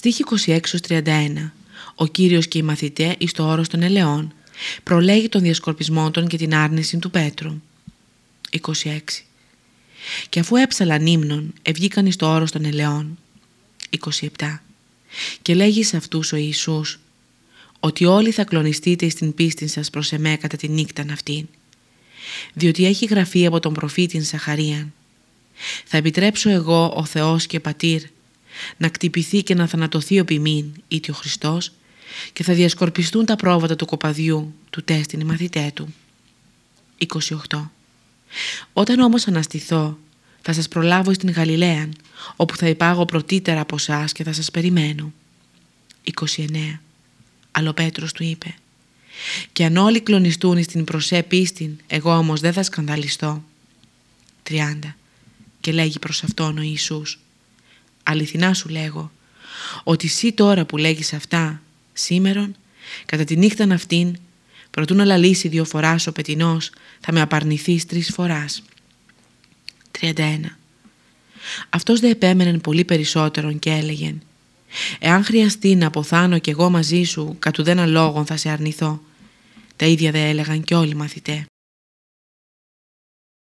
Στίχη 26-31 Ο Κύριος και οι μαθητέ εις το όρος των ελαιών. Προλέγει τον διασκορπισμό των και την άρνηση του Πέτρου. 26 Και αφού έψαλαν ύμνων ευγήκαν εις το όρος των ελαιών. 27 Και λέγει σε αυτούς ο Ιησούς ότι όλοι θα κλονιστείτε στην πίστη σας προς εμέ κατά τη νύχταν αυτήν διότι έχει γραφεί από τον προφήτη Σαχαρίαν. Θα επιτρέψω εγώ ο Θεός και Πατήρ να κτυπηθεί και να θανατωθεί ο ποιμήν, είτε ο Χριστός, και θα διασκορπιστούν τα πρόβατα του κοπαδιού, του τέστην μαθητέ του. 28. Όταν όμως αναστηθώ, θα σας προλάβω στην Γαλιλαία, όπου θα υπάγω πρωτύτερα από εσάς και θα σας περιμένω. 29. Αλλά ο Πέτρος του είπε «Και αν όλοι κλονιστούν στην προσέ πίστην, εγώ όμως δεν θα σκανδαλιστώ». 30 και λέγει προς αυτόν ο Ιησούς «Αληθινά σου λέγω, ότι εσύ τώρα που λέγεις αυτά, σήμερον, κατά τη νύχτα αυτήν, προτού να λαλήσει δύο φοράς ο πετινός, θα με απαρνηθείς τρεις φοράς». 31. Αυτός δεν επέμενε πολύ περισσότερον και έλεγε «Εάν χρειαστεί να αποθάνω κι εγώ μαζί σου, κατ' ουδένα λόγον θα σε αρνηθώ». Τα ίδια δεν έλεγαν και όλοι οι μαθητές.